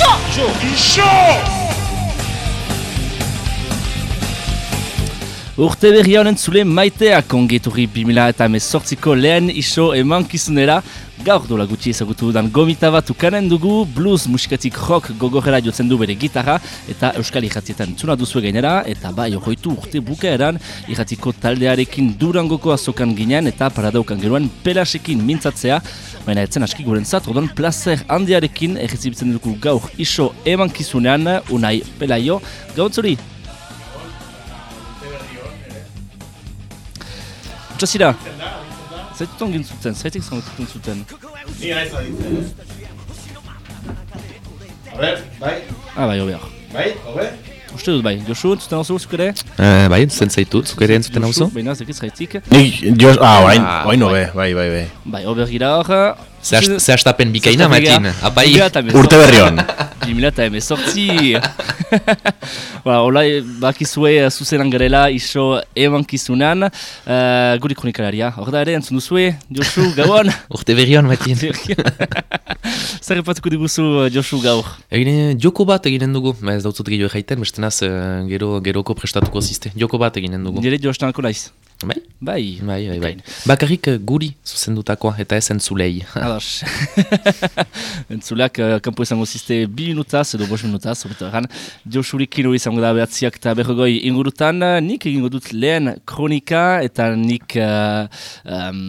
Iso! Iso! Urte berri honen zule maiteak ongeturri 2000 eta emezortziko lehen iso eman kizunera Gaur dola gutxi ezagutu dudan gomita bat ukanen dugu blues musikatik rock gogorrera jotzen du bere gitarra eta euskal irratietan txuna duzu gainera eta bai horretu urte bukaeran irratiko taldearekin durangoko azokan ginen eta paradaukan geroan pelasekin mintzatzea baina etzen aski guren zat, ordoan placer handiarekin errezibitzen dugu gaur iso eman kizunean unai pelaio gauntzuri Txasira, zaitu ongin zuten, zaitik zuten zuten. Ni naiz aditzen. A ber, bai, Ah, bai, hobeak. bai, hobe? Uste dut bai, Josu, entzuten hau zuzuk ere? Uh, bai, zen zaitut, zuk ere entzuten hau zu? Baina, zekit zaitik. Nik, jos, ah, orain, orain hobe, bai, bai, bai. Bai, hober gira hor. Ze hastapen bikaina, Matin? Apai, Urte berri hon. 2000 eta emezortzi. ba, hola, bakizue zuzenan garela iso eman kizunan. Uh, guri kronikalaria, hor da ere, entzun duzue, Josu, gauan. urte berrion, Matin. Zer epatuko diguzu Josu gaur? Egine, joko bat eginen dugu, ba ez dautzut gehiago jaiten, bestenaz gero, geroko prestatuko ziste. Joko bat eginen dugu. Nire Jostanako naiz. Bai? Bai. Bai, bai, bai. Bakarrik uh, guri zuzendutakoa eta ez entzulei. Ados. Entzuleak, uh, kanpo izango ziste bi minutaz, edo bost minutaz, hobeto erran. Josurekin hori izango da behatziak eta berrogoi ingurutan. Nik egingo dut lehen kronika eta nik uh, um,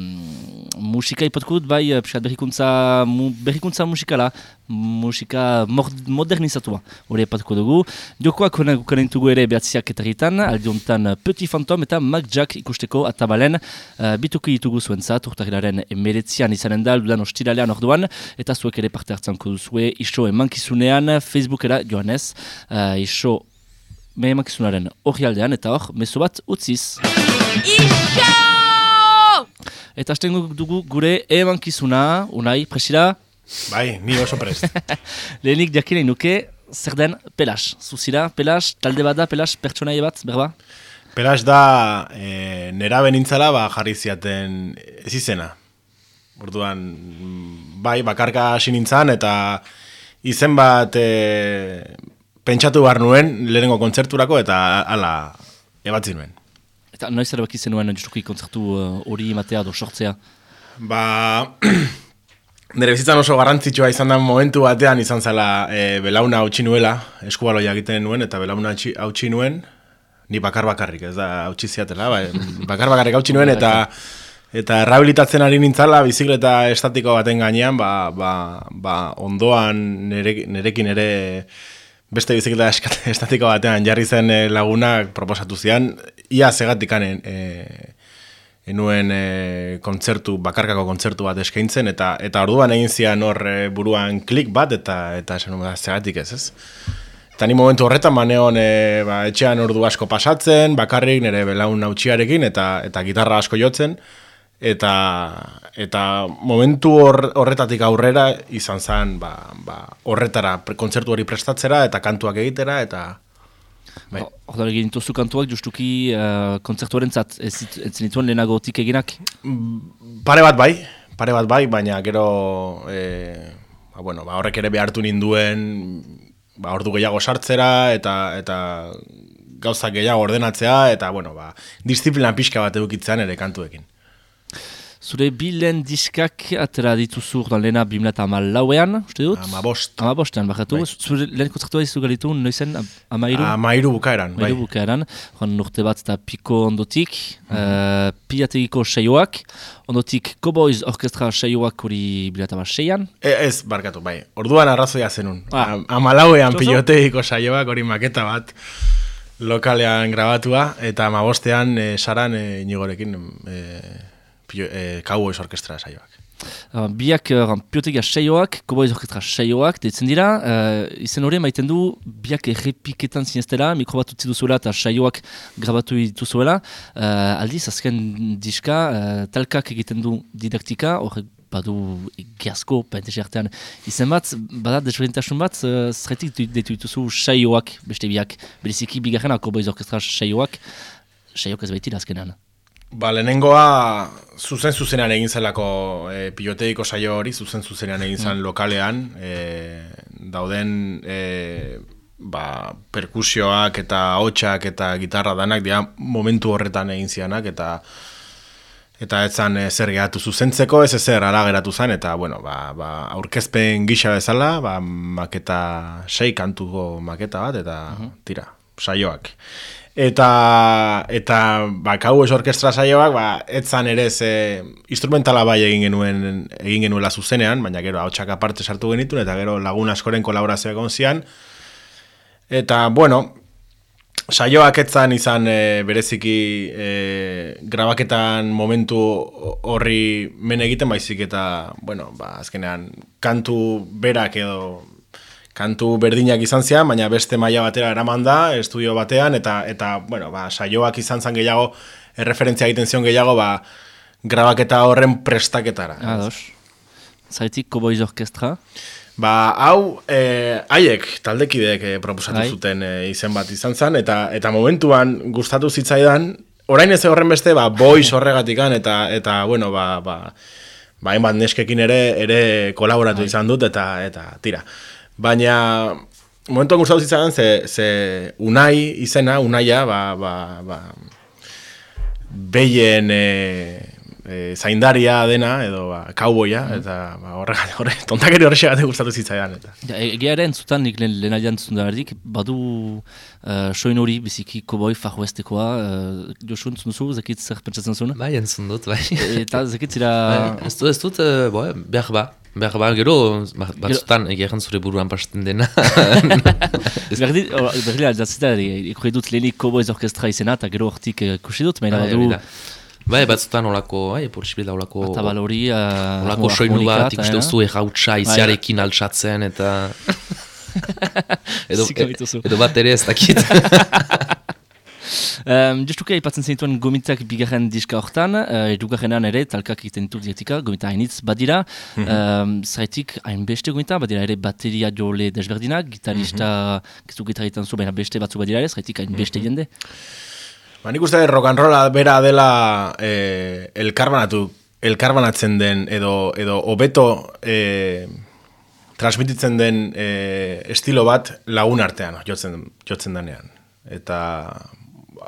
musika ipatuko dut, bai, uh, piskat berrikuntza, mu, berrikuntza musikala, musika modernizatua, hori ipatuko dugu. Jokoak honen gukanen dugu ere behatziak eta ritan, aldiontan Petit Phantom eta Mac Jack ikusteko atabalen uh, bituki ditugu zuentzat, urtarilaren emeretzian izanen da, dudan ostiralean orduan, eta zuek ere parte hartzanko duzue, iso emankizunean, Facebookera joanez, uh, iso me emankizunaren hori aldean, eta hor, meso bat utziz. Iso! Eta hasten dugu gure emankizuna, unai, presira, Bai, ni oso prest. lehenik jakinei nuke, zer den pelas. Zuzira, pelas, talde bat da, pelas, pertsonaia bat, berba? Pelas da, e, nera benintzala, ba, jarri ziaten ez izena. Orduan, bai, bakarka hasi nintzan, eta izen bat e, pentsatu behar nuen lehenengo kontzerturako, eta hala ebatzi nuen. Eta noiz erabaki zenuen justuki kontzertu uh, hori matea do sortzea. Ba, nire bizitzan oso garrantzitsua izan da momentu batean izan zela e, belauna hautsi nuela, eskubaloia egiten nuen, eta belauna hautsi- nuen, ni bakar bakarrik, ez da hautsi ziatela, ba, bakar bakarrik hautsi nuen, eta eta rehabilitatzen ari nintzala, bizikleta estatiko baten gainean, ba, ba, ba ondoan nere, nerekin ere beste bizikleta estatiko batean jarri zen eh, lagunak proposatu zian, ia segatikanen e, enuen e, kontzertu, bakarkako kontzertu bat eskaintzen, eta eta orduan egin zian hor e, buruan klik bat, eta eta esan nuen, zegatik ez, ez? Eta ni momentu horretan maneon e, ba, etxean ordu asko pasatzen, bakarrik nire belaun nautsiarekin, eta eta gitarra asko jotzen, eta eta momentu hor, horretatik aurrera izan zen ba, ba, horretara kontzertu hori prestatzera eta kantuak egitera eta bai. Hor egin dituzu kantuak justuki uh, kontzertuaren zat, ez ez zenituen lehenagotik eginak. pare bat bai, pare bat bai, baina gero e, ba, bueno, ba, horrek ere behartu ninduen ba, ordu gehiago sartzera eta eta gauzak gehiago ordenatzea eta bueno, ba, disiplina pixka bat edukitzean ere kantuekin. Zure bi lehen diskak atera dituzu orduan lehena 2008 lauean, uste dut? Ama bost. Ama bostean, bakatu. Bai. Zure lehen kontzertua dizu galitu, noizen, am- amairu? Amairu bukaeran, bai. Amairu bukaeran, joan urte bat eta piko ondotik, uh, piategiko seioak, ondotik Cowboys Orkestra seioak hori bilataba seian, E, ez, barkatu, bai. Orduan arrazoia zenun. Ah. Amalauean Zozo? piloteiko saioak hori maketa bat lokalean grabatua, eta amabostean e, saran e, inigorekin e, pilo, e, Cowboys Orkestra saioak. Uh, biak uh, piotegia seioak, Cowboys Orkestra seioak, deitzen dira, uh, izen hori maiten du biak errepiketan zineztela, mikro bat utzi duzuela eta saioak grabatu dituzuela. Uh, aldiz, azken diska, uh, talkak egiten du didaktika, horrek badu egiazko, paentesi artean izen bat, bada desberdintasun bat, uh, zerretik ditu dituzu saioak, beste biak, bereziki bigarrena Cowboys Orkestra saioak, saioak ez baitira azkenean. Ba, lehenengoa zuzen zuzenean egin zelako e, piloteiko saio hori, zuzen zuzenean egin zen lokalean, e, dauden e, ba, perkusioak eta hotxak eta gitarra danak dira momentu horretan egin zianak eta eta ez zan e, zer geratu. Zuzentzeko, ez ezer ara geratu zen, eta bueno, ba, ba, aurkezpen gisa bezala, ba, maketa, sei kantuko maketa bat, eta tira, saioak. Eta, eta ba, kau ez orkestra saioak, ba, ez zan ere ze instrumentala bai egin genuen, egin genuela zuzenean, baina gero hautsak aparte sartu genitun, eta gero lagun askoren kolaborazioa egon zian, Eta, bueno, saioak etzan izan e, bereziki e, grabaketan momentu horri men egiten baizik eta, bueno, ba, azkenean, kantu berak edo kantu berdinak izan zian, baina beste maila batera eraman da, estudio batean, eta, eta bueno, ba, saioak izan zan gehiago, erreferentzia egiten zion gehiago, ba, grabaketa horren prestaketara. Ados. Zaitik, Cowboys Orkestra? Ba, hau, e, haiek, taldekideek e, proposatu Hai. zuten e, izen bat izan zen, eta eta momentuan gustatu zitzaidan, orain ez horren beste, ba, boiz horregatikan, eta, eta bueno, ba, ba, ba, hainbat neskekin ere, ere kolaboratu Hai. izan dut, eta, eta tira. Baina, momentuan gustatu zitzaidan, ze, ze unai izena, unaia, ba, ba, ba, behien, e, e, zaindaria dena, edo ba, kauboia, mm. eta ba, horre, horre, tontakeri horre segatik gustatu zitzaidan. Eta. Ja, egia ere entzutan, nik lehen lehen adian entzun badu uh, soin hori biziki koboi fajoestekoa, uh, Josu entzun duzu, zekit zer pentsatzen zuen? Bai, entzun dut, bai. eta zekit zira... Bai, ez dut, ez dut, uh, boi, behar ba. Behar ba, gero, batzutan, egia zure buruan pasten dena. Berdi, berdi, aldatzita, ikure dut lehenik koboi orkestra izena, eta gero hortik ikusi dut, baina bai, badu... Bai, batzutan olako, bai, posibilita olako... Eta balori... Uh, olako soinu bat, ikuste duzu errautsa bai. iziarekin altsatzen, eta... edo, edo bat ere ez dakit. Um, Justuke, ipatzen zenituen gomitak bigarren diska hortan, uh, edugarrenan ere, talkak egiten ditu diatika, gomita hainitz badira. Mm -hmm. um, Zaitik, hainbeste gomita, badira ere bateria jole desberdinak, gitarista, mm -hmm. gizu gitaritan zu, baina beste batzu badira ere, zaitik hainbeste mm -hmm. jende. Ba, nik uste rock and rolla bera dela eh, elkarbanatu, elkarbanatzen den edo edo hobeto eh, transmititzen den eh, estilo bat lagun artean jotzen, jotzen denean. Eta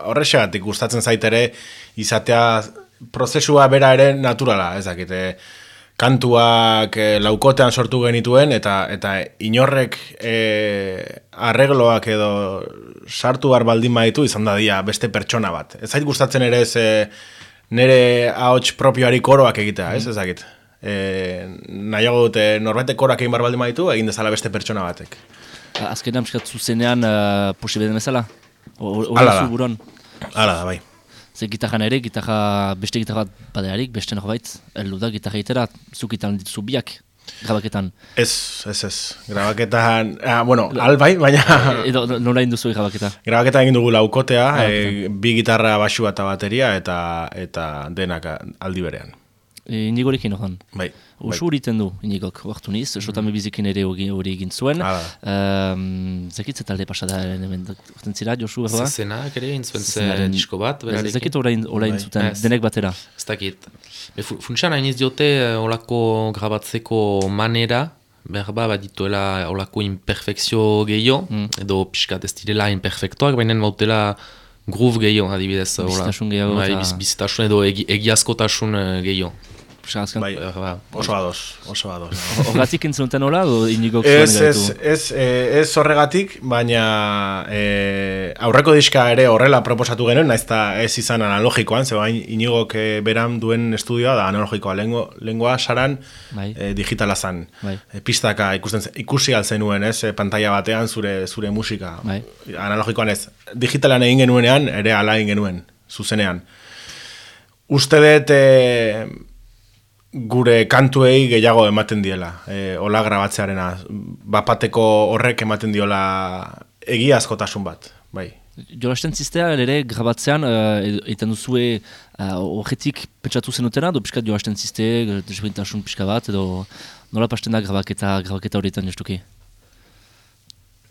horrexegatik gustatzen zaitere izatea prozesua bera ere naturala, ez dakite. Eh, kantuak e, laukotean sortu genituen eta eta inorrek e, arregloak edo sartu bar baldin baditu izan da dia beste pertsona bat. Ez zait gustatzen ere ez e, nere ahots propioari koroak egitea, ez mm. ezakit. E, nahiago dute norbete koroak egin bar baldin baditu egin dezala beste pertsona batek. Azken amskat zuzenean uh, posibeden bezala? Hala da. Hala da, bai. Ze gitarra ere, gitarra, beste gitarra badearik, beste norbait, eldu da gitarra itera, zukitan dituzu biak, grabaketan. Ez, ez, ez. Grabaketan, ah, bueno, al bai, baina... Edo, nola induzu grabaketa? Grabaketan egin dugu laukotea, e, bi gitarra basua eta bateria, eta, eta denak aldi berean. E, Inigorekin hori? Bai. Usu horiten du, inigok, huartu niz, mm -hmm. bizikin ere hori egin zuen. Ah. Um, Zekit talde pasada, urten zira, Josu, erba? Zena, kere egin zuen zen disko bat. Zekit horrein bai. zuten, yes. denek batera. Ez dakit. Funtsan hain diote, olako grabatzeko manera, berba bat dituela olako imperfekzio gehiago, mm. edo pixkat ez direla imperfektuak, baina bautela groove gehiago, adibidez. Bizitasun gehiago. Bai, bizitasun edo egiazkotasun eh, gehiago. Bai, ba, oso ados, oso ados. Horregatik entzunten hola, o inigo ez, ez, ez, eh, ez horregatik, baina e, aurreko diska ere horrela proposatu genuen, naiz ez izan analogikoan, ze bain inigok e, beran duen estudioa da analogikoa, lengo, lengua saran bai. e, digitala zan. Bai. pistaka ikusten, ikusi altzen nuen, ez, e, pantalla batean zure zure musika. Bai. Analogikoan ez, digitalan egin genuenean, ere ala egin genuen, zuzenean. Uste dut, e, gure kantuei gehiago ematen diela, e, ola grabatzearena, bapateko horrek ematen diola egiazkotasun bat, bai. Jolasten ziztea, ere, grabatzean, uh, egiten duzue, uh, horretik pentsatu zenutena, do piskat jolasten zizte, desberintasun pixka bat, edo nola pasten da grabaketa, grabaketa horretan justuki?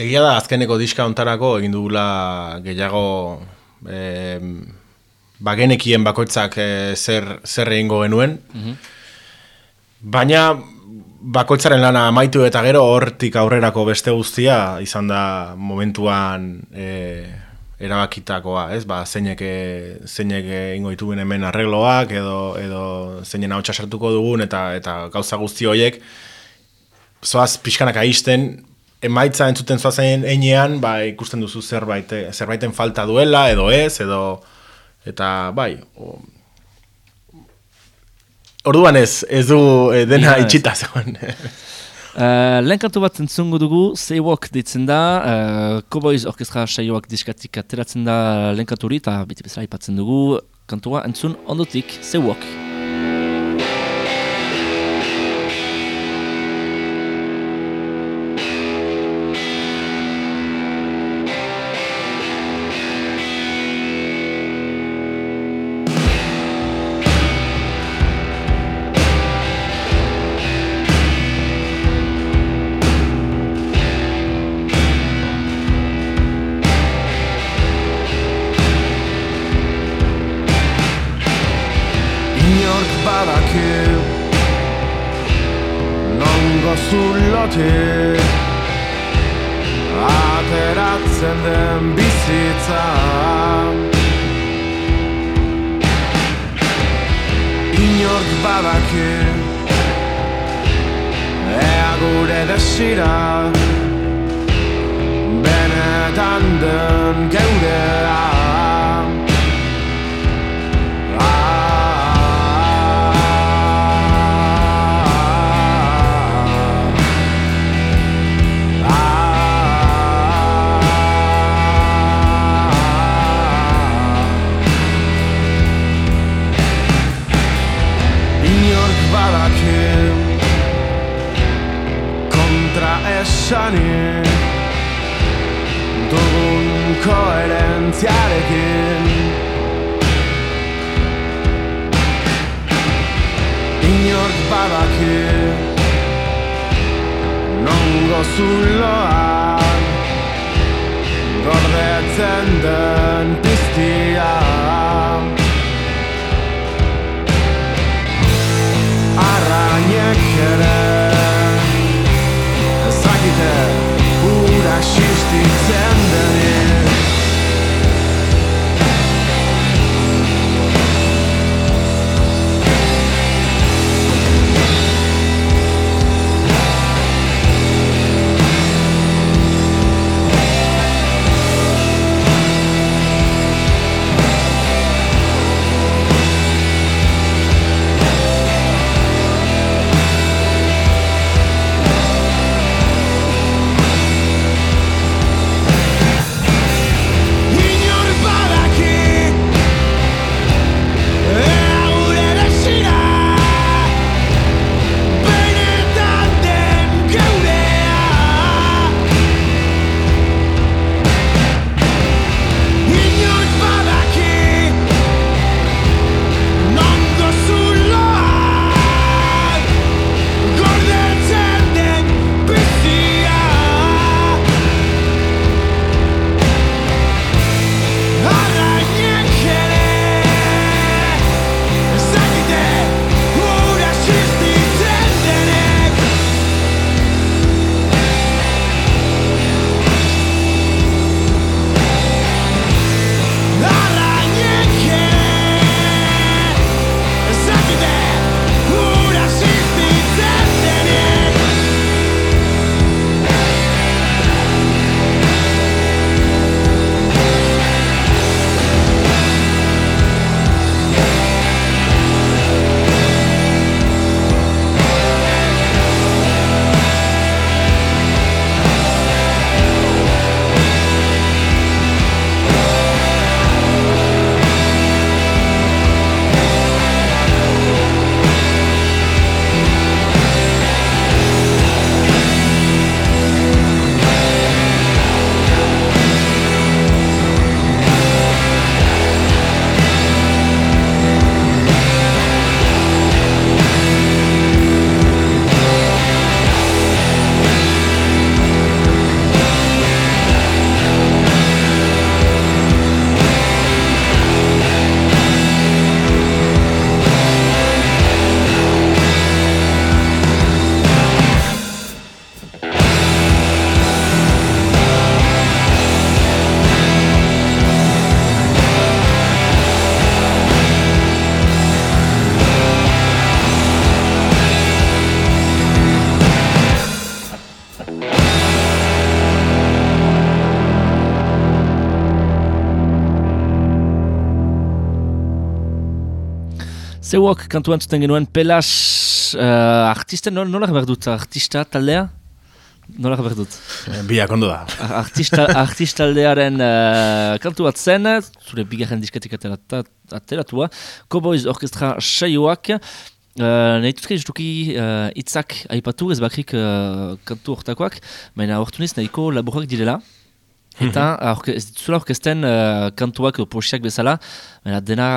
Egia da, azkeneko diska ontarako egin dugula gehiago eh, bakoitzak zer, zer egingo genuen. Mhm. Baina bakoitzaren lana amaitu eta gero hortik aurrerako beste guztia izan da momentuan e, erabakitakoa, ez? Ba, zeinek zeinek ingo dituen hemen arregloak edo edo zeinen ahotsa sartuko dugun eta eta gauza guzti horiek zoaz pixkanak aisten emaitza entzuten zoazen einean, ba, ikusten duzu zerbait, zerbaiten falta duela edo ez edo eta bai, o, Orduan ez, ez du eh, dena yeah, itxita zegoen. Uh, Lehen kantu bat entzungu dugu, Seawalk ditzen da, uh, Cowboys Orkestra saioak diskatik ateratzen da lehen kanturi, eta biti bezala ipatzen dugu, kantua entzun ondotik, Seawalk. Seawalk. Zeuok kantuan zuten genuen Pelas uh, artisten, nola behar dut artista taldea? Nola behar dut? Biak ondo da. Artista, artistaldearen uh, kantu bat zen, zure bigarren disketik ateratua, Cowboys Orkestra saioak, Uh, Nahi dut justuki uh, itzak aipatu ez bakrik uh, kantu hortakoak, baina hortuniz nahiko laburak direla. Eta ez dituzula orkesten uh, kantuak posiak bezala, baina dena,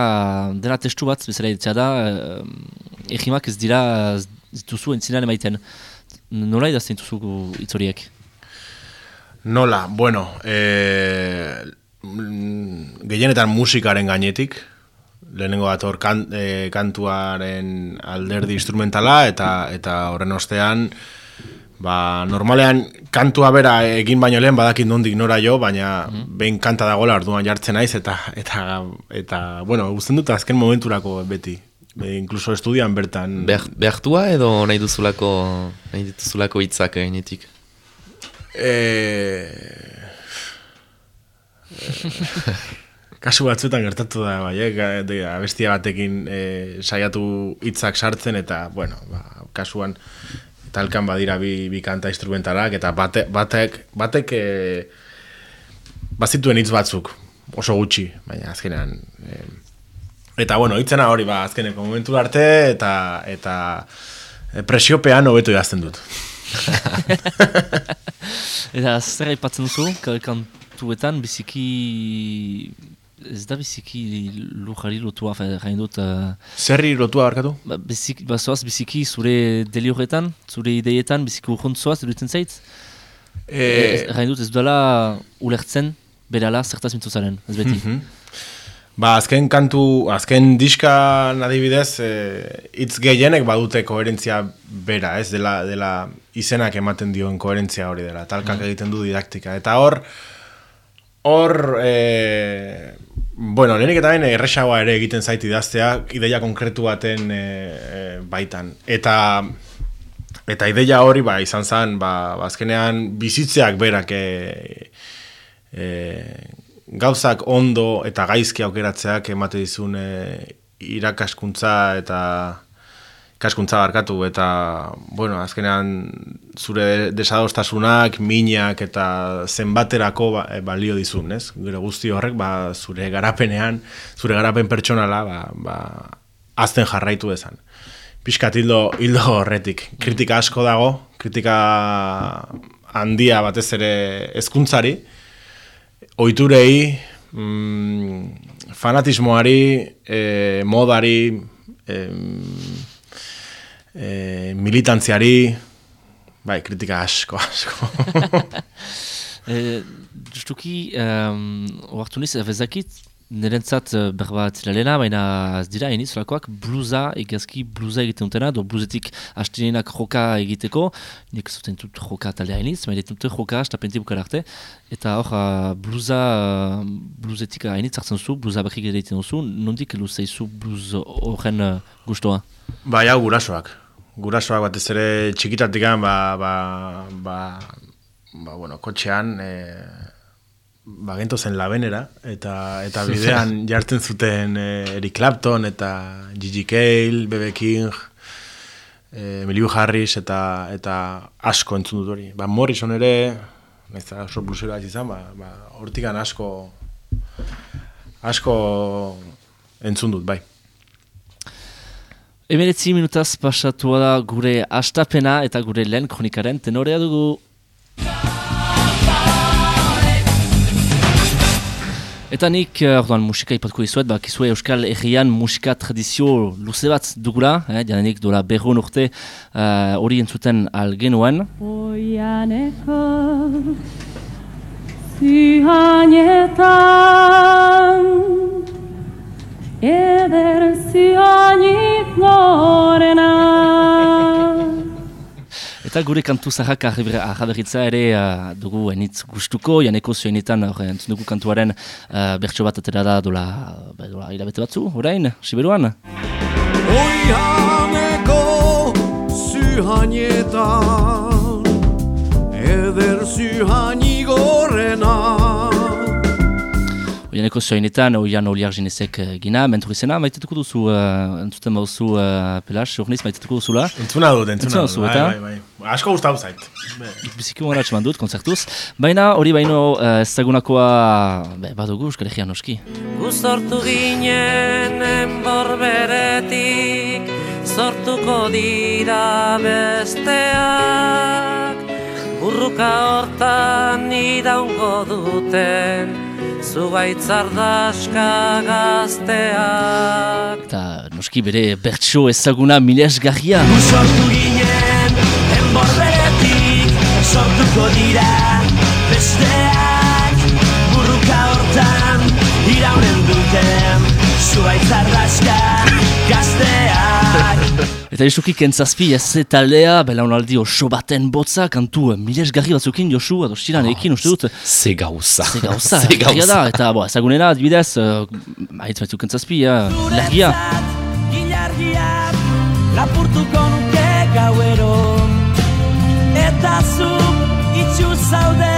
dena testu bat bezala ditzea da, uh, egimak ez dira ez dituzu entzinean emaiten. Nola idazten dituzu itzoriek? Nola, bueno, e, gehienetan musikaren gainetik, lehenengo bat hor kan, e, kantuaren alderdi instrumentala eta eta horren ostean ba, normalean kantua bera egin baino lehen badakit nondik nora jo, baina mm behin kanta dagoela orduan jartzen naiz eta eta eta bueno, gusten dut azken momenturako beti. Be, incluso estudian bertan Ber, Behartua edo nahi duzulako nahi duzulako hitzak eginetik? Eh, kasu batzuetan gertatu da, bai, eh? abestia batekin eh, saiatu hitzak sartzen, eta, bueno, ba, kasuan, talkan badira bi, bi kanta instrumentalak, eta bate, batek, batek eh, bazituen hitz batzuk, oso gutxi, baina azkenean, eh, eta, bueno, hitzena hori, ba, azkeneko momentu arte, eta, eta eh, presiopean hobeto idazten dut. eta zer aipatzen duzu, kantuetan biziki ez da biziki lujari lotua, jain dut... Uh, Zerri lotua barkatu? Ba, biziki, ba, zoaz biziki zure deli zure ideietan, biziki urhunt zoaz, eruditzen zait? E... Jain dut ez duela ulertzen, berala, zertaz mintzu zaren, ez beti. Mm Ba, azken kantu, azken diska adibidez, hitz e, gehienek badute koherentzia bera, ez dela, dela izenak ematen dioen koherentzia hori dela, talkak mm. egiten du didaktika. Eta hor, hor, e, Bueno, lehenik eta bene erresagoa ere egiten zait idaztea, ideia konkretu baten e, e, baitan. Eta eta ideia hori ba, izan zen, ba, bazkenean bizitzeak berak e, e, gauzak ondo eta gaizki aukeratzeak emate dizun e, irakaskuntza eta ikaskuntza barkatu eta bueno, azkenean zure desadostasunak, minak eta zenbaterako ba, e, balio dizun, ez? Gure guzti horrek ba, zure garapenean, zure garapen pertsonala ba, ba, azten jarraitu dezan. Piskat hildo, hildo horretik. Kritika asko dago, kritika handia batez ere ezkuntzari, oiturei, mm, fanatismoari, e, modari, e, e, militantziari, bai, kritika asko, asko. e, justuki, um, oartu niz, efezakit, nirentzat uh, berba lehena, baina ez dira, eniz, lakoak, bluza, egazki bluza egiten dutena, do bluzetik hastinenak joka egiteko, nik zuten dut joka talea eniz, baina dut joka hastapenti arte, eta hor, uh, bluza, uh, bluzetik eniz hartzen zu, bluza bakrik egiten duzu, nondik luzeizu bluz horren uh, gustoa? Bai, hau gurasoak gurasoak batez ere txikitatik ba, ba, ba, ba, bueno, kotxean e, ba, gento zen labenera eta eta bidean jartzen zuten e, Eric Clapton eta Gigi Cale, B.B. King e, Emilio Harris eta eta asko entzun dut hori ba, Morrison ere nahizta oso blusera izan ba, ba, hortikan asko asko entzun dut, bai Emeretzi minutaz pasatu da gure astapena eta gure lehen kronikaren tenorea dugu. Eta nik, eh, orduan, musika ipatko izuet, bak izue Euskal Herrian musika tradizio luze bat dugula, eh, janenik dola berrun urte uh, hori entzuten algenuen. Oianeko zihanetan eder zioanik norena. Eta gure kantu zahak ahaberitza ere uh, dugu enitz gustuko, janeko zioenetan uh, entzun dugu kantuaren uh, bertso bat atera da dola, ba, dola hilabete batzu, orain, Siberuan? Oianeko zuhanietan, eder zuhanik gorena. Oianeko zoinetan, oian oliar ginezek uh, gina, mentur izena, maitetuko duzu, uh, entzuten bauzu, uh, pelas, urniz, maitetuko duzula. Entzuna dut, entzuna dut. Bai, bai, bai. Asko gustatu zait. Biziki gora atxeman dut, konzertuz. Baina hori baino uh, ezagunakoa be, badugu Euskal Herrian noski. Guzortu ginen enborberetik Zortuko dira besteak Burruka hortan iraungo duten Zugaitzardaska gazteak Eta noski bere bertso ezaguna milesgarria. Sortu ginen enborberetik Sortuko dira Eta istuki kentzazpi ez taldea, belaunaldi oso baten botza, kantu eh, milesgarri batzukin Josu, ados tiran ekin uste dut. Ze gauza. Ze gauza, Ze herria da, eta bo, ezagunera adibidez, uh, haitz baitzuk kentzazpi, uh, legia. Gilargiak lapurtuko nuke gauero Eta zu itxu zaude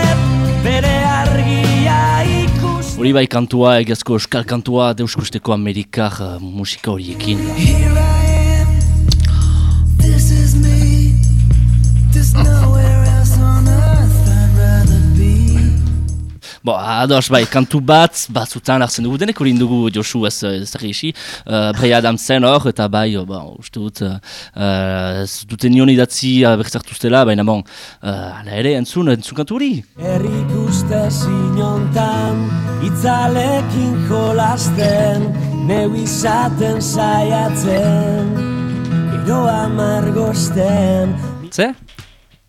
bere argia ikus Hori bai kantua, egazko euskal kantua, deuskusteko amerikar uh, musika horiekin. Bo, ados, bai, kantu bat, batzutan hartzen dugu, denek hori dugu Josu ez isi, uh, Bray Adamsen hor, eta bai, oh, ba, uste dut, uh, ez duten nion idatzi uh, bertzartuztela, baina bon, uh, ala ere, entzun, entzun kantu hori. Herrik uste zinontan Itzalekin jolasten Neu izaten saiatzen Gero amargosten Ze?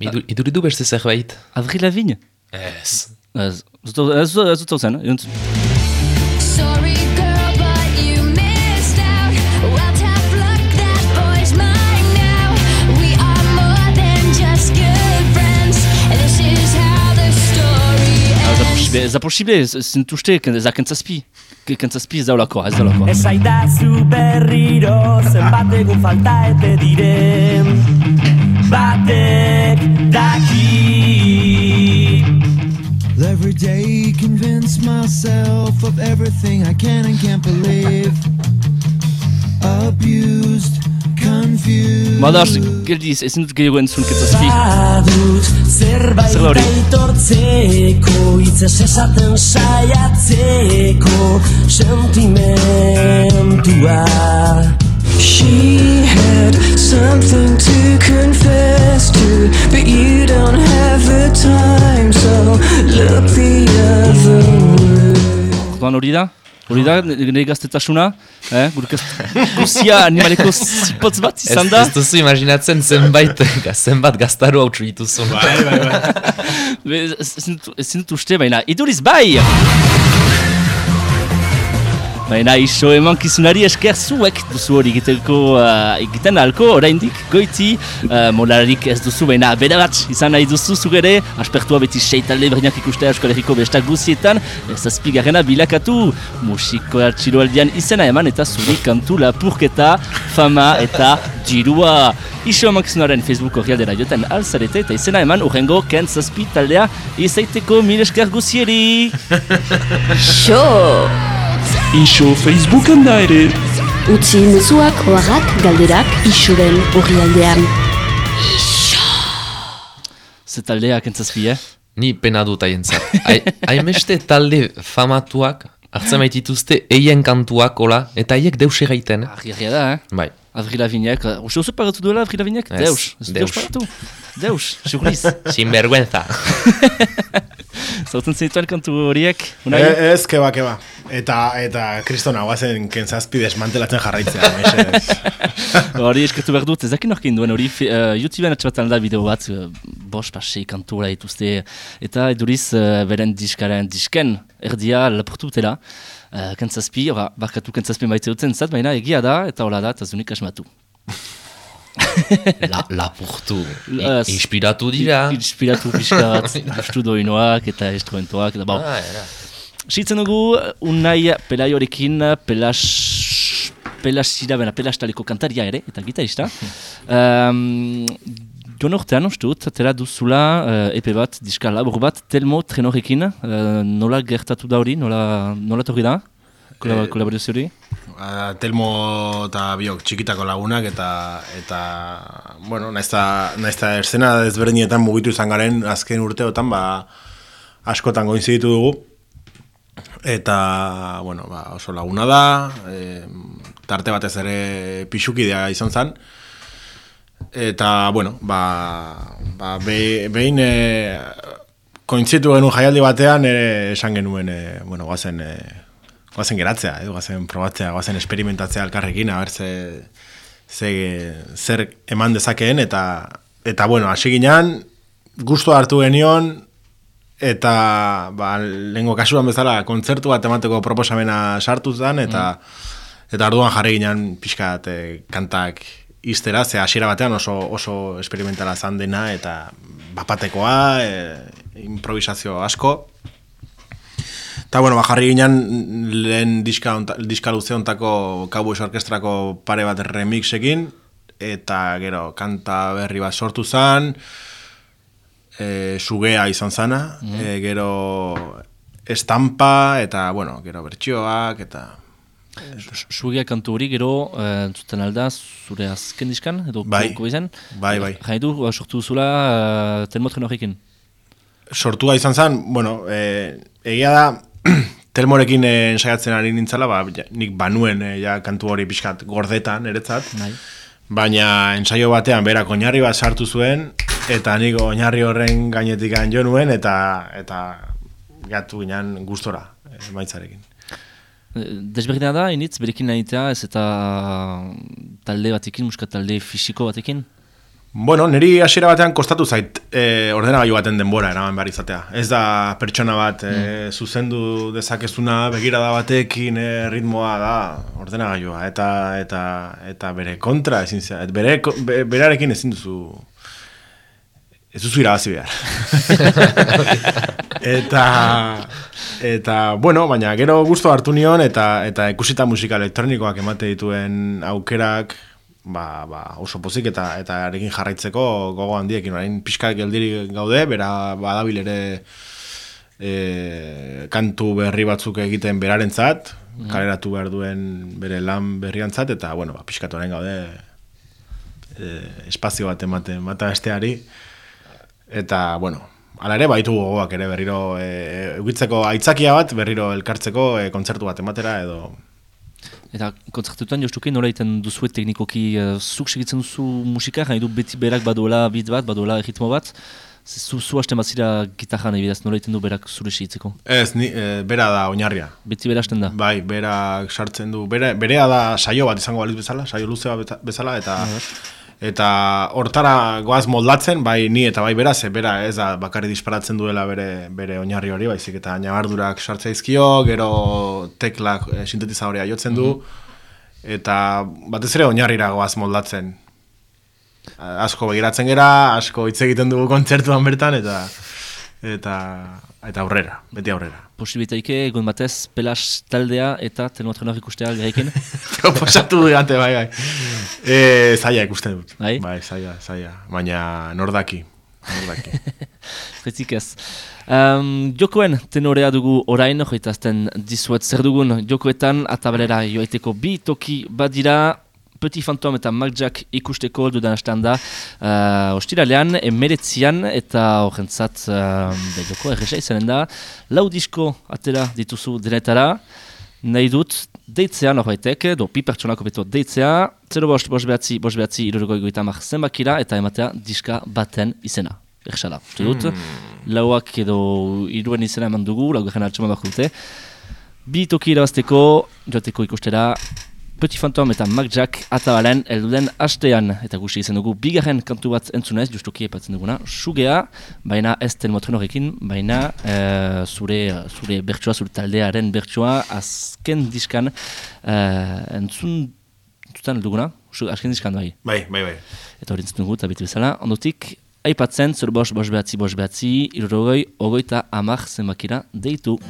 Idu- Iduridu beste zerbait? Avril Lavigne? Ez. Ez, É isso que eu sendo. zaprosili, zintuste, zakentza zazpi. Kentza zazpi ez daulako, ez daulako. Ez aidazu berriro, zenbat egun falta ete diren, batek daki. Every day convince myself of everything I can and can't believe. Abused, confused. Madas, geldiz, ezin dut gehiago entzun kentzazpi. Badut zerbait Zer da hori? aitortzeko Itzez esaten saiatzeko Sentimentua She had something to hori da? Hori da, nire gaztetasuna? Eh? Gure. Guzia animaleko zipotz bat izan da? ez duzu imaginatzen zenbait, zenbat gaztaru hau dituzun. Bai, bai, bai. Be- ez- dut uste, baina iduriz bai! Baina iso emankizunari esker zuek duzu hori egiteko, uh, egiten alko oraindik goiti, uh, molarik ez duzu, baina bera bat izan nahi duzu zugere, aspertua beti seitalde berdinak ikustea Euskal Herriko bestak guzietan, ez azpigarrena bilakatu, musikoa txiroaldian izena eman eta zuri kantu lapurketa, fama eta dirua. Iso emankizunaren Facebook horrialdera joten alzarete eta izena eman urrengo Kent zazpi taldea izaiteko mil esker guzieri! Xo! Iso Facebooken da ere. Utzi mezuak, oharrak, galderak, isuren orrialdean. Ze taldea Kent zazpi, eh? Ni pena dut haientzat. Hai- Hainbeste talde famatuak hartzen baitituzte eien kantuak, ola, eta haiek deus egiten. eh? Argiarria da, eh? Bai. Avril Lavignek, uh, uste oso pagatu duela Avril Lavignek? Ez, Deus, deus. deus pagatu. Deus, surriz. Sinvergüenza. Zauten zenituen kantu horiek, unai? E, ez, keba, keba. Eta, eta kristona guazen kentzazpi desmantelatzen jarraitzea. mesedez. Hori eskatu behar dut, ez dakit norkin duen hori, uh, YouTubean atxabatan da bideo bat, uh, bos pasei kantu hori dituzte, eta eduriz uh, beren diskaren disken erdia lapurtu dutela. Uh, kentzazpi, barkatu kentzazpi maite duten zat, baina egia da, eta hola da, eta zunik asmatu. La, lapurtu. I, inspiratu dira. Inspiratu pixka bat, astu doinoak eta instrumentoak, eta bau. Ah, era. Sitzen dugu, unai pelaiorekin, pelas... Pelas irabena, pelas taleko kantaria ere, eta gitarista. um, Joan urtean, uste dut, atera duzula uh, epe bat, diska labur bat, Telmo Trenorekin, uh, nola gertatu da hori, nola, nola torri da, kolaborazio hori? Telmo eta biok txikitako lagunak eta eta bueno, naizta naizta eszena desberdinetan mugitu izan garen azken urteotan ba askotan goinziditu dugu. Eta, bueno, ba, oso laguna da, e, tarte batez ere pixukidea izan zen. Eta, bueno, ba, ba be, behin e, kointzitu genuen jaialdi batean ere esan genuen, e, bueno, guazen, e, guazen geratzea, edo guazen probatzea, guazen experimentatzea elkarrekin, haber ze, ze, zer eman dezakeen, eta, eta bueno, hasi ginean, gustu hartu genion, eta ba, lehenko kasuan bezala kontzertu bat emateko proposamena sartu zen, eta, eta arduan jarri ginen pixkat eh, kantak iztera, ze hasiera batean oso, oso experimentala zan dena, eta bapatekoa, e, improvisazio asko, Eta, bueno, ba, jarri ginen lehen diska, diska luze ontako Cowboys Orkestrako pare bat remixekin, eta gero kanta berri bat sortu zen, e, sugea izan zana, e, gero estampa, eta, bueno, gero bertsioak, eta... Sugia kantu hori gero uh, entzuten alda zure azken diskan, edo Bai. izan? Bai, bai. Jai du, uh, sortu zula uh, Telmo Trenorekin. sortua izan zen, bueno, e, egia da, telmorekin e, ensaiatzen ari nintzala, ba, nik banuen e, ja, kantu hori pixkat gordetan, eretzat, Bai. baina ensaio batean berak oinarri bat sartu zuen, eta nik oinarri horren gainetik jo nuen, eta, eta gatu ginen gustora, e, maitzarekin. Eh, Desberdina da, initz, berekin nahitea, ez eta talde batekin, muska talde fisiko batekin? Bueno, niri hasiera batean kostatu zait e, ordenagailu baten denbora eraman behar izatea. Ez da pertsona bat e, zuzendu dezakezuna begirada batekin e, ritmoa da ordenagailua eta eta eta bere kontra ezin zea, bere be- berarekin ezin duzu ez duzu irabazi behar. eta eta bueno, baina gero gusto hartu nion eta eta ikusita musika elektronikoak emate dituen aukerak ba, ba, oso pozik eta eta arekin jarraitzeko gogo handiekin. Orain pixka geldiri gaude, bera badabil ere e, kantu berri batzuk egiten berarentzat, kaleratu behar duen bere lan berriantzat eta bueno, ba, pixkat orain gaude e, espazio bat ematen bata besteari eta bueno, Hala ere, baitu gogoak ere berriro e, eukitzeko aitzakia bat, berriro elkartzeko e, kontzertu bat ematera edo Eta kontzertutan jostuki nola egiten duzuet teknikoki uh, zuk segitzen duzu musika, nahi du beti berak badola bit bat, badola ritmo bat, zu, zu hasten bazira gitarra nahi bidaz, nola egiten du berak zure segitzeko. Ez, ni, e, bera da oinarria. Beti bera hasten da. Bai, berak sartzen du. Bere, berea da saio bat izango balitz bezala, saio luze bat bezala, eta eta hortara goaz moldatzen, bai ni eta bai bera, ze bera ez da bakarri disparatzen duela bere, bere oinarri hori, baizik eta nabardurak sartzaizkio, gero teklak e, sintetizadorea jotzen du, eta batez ere oinarrira goaz moldatzen. Asko begiratzen gera, asko hitz egiten dugu kontzertuan bertan, eta eta eta aurrera, beti aurrera. Posibilitaike egon batez pelas taldea eta tenotrenor ikustea gerekin. Proposatu digante, bai, bai. E, zaila ikusten dut. Bai? Bai, zaila, zaila. Baina nordaki. Nordaki. Ez. Um, jokoen tenorea dugu orain, joitazten dizuet zer dugun jokoetan, atabalera joaiteko bi toki badira, Petit Phantom eta Mark Jack ikusteko dudan hastan da uh, ostiralean, emeretzian eta horrentzat uh, be, joko erresa izanen da. Lau disko atera dituzu denetara, nahi dut deitzea norbaitek, do pi pertsonako beto deitzea, 0 bost, bost behatzi, bost behatzi, irurgoi goitamak zenbakira eta ematea diska baten izena. Ersala, uste dut, lauak edo iruen izena eman dugu, lau garen altxama bako dute. Bi toki irabazteko, joateko ikustera, Petit Phantom eta Mark Jack atabalen elduden hastean. Eta gusi izan dugu bigarren kantu bat entzunez, justuki epatzen duguna, sugea, baina ez telmotrenorekin, baina eh, zure, zure bertsua, zure taldearen bertsua, azken diskan eh, entzun entzuten duguna, azken diskan bai. bai, bai, bai. Eta hori entzuten dugu, eta beti bezala, ondotik, aipatzen, zer bos, bos behatzi, bos behatzi, irurogoi, ogoita amak zenbakira deitu.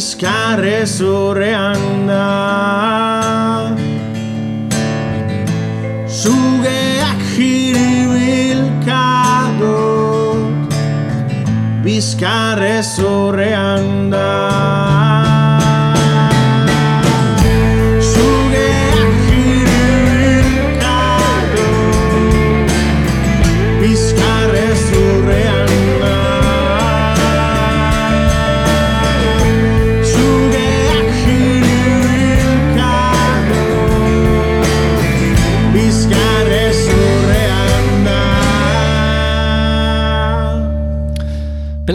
Bizkarrez horrean da. Zugeak jiribilkatu Bizkarrez horrean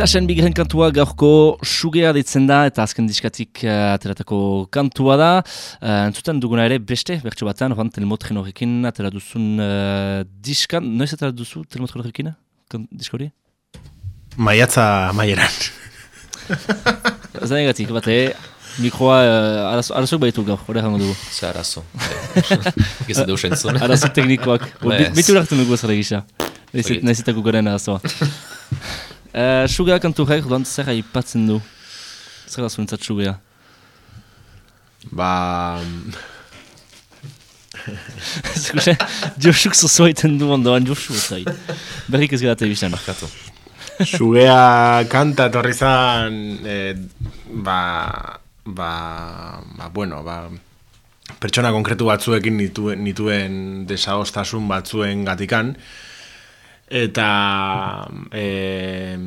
Pelasen bigarren kantua gaurko sugea ditzen da eta azken diskatik uh, ateratako kantua da. Uh, entzuten duguna ere beste, bertso batean, oran telmotren horrekin atera duzun uh, diskan. Noiz atera duzu telmotren horrekin? Diska hori? Maiatza maieran. Ez da negatik, bate, mikroa uh, arazo, arazok baitu gaur, hori jango dugu. Ze arazo. Ez deus entzun. Arazo teknikoak. Bitu lartu nugu zara gisa. Naizetako garen arazoa. Uh, sugea kantu horrek, doan zer aipatzen du? Zer da zuentzat sugea? Ba... Zikuxe, Joshuk zozoa iten du ondoan Joshu zait. Berrik ez gara telebistan. Markatu. Sugea kanta etorri zan, eh, ba, ba, ba, bueno, ba, pertsona konkretu batzuekin nituen, nituen desagostasun batzuen gatikan, eta, eh,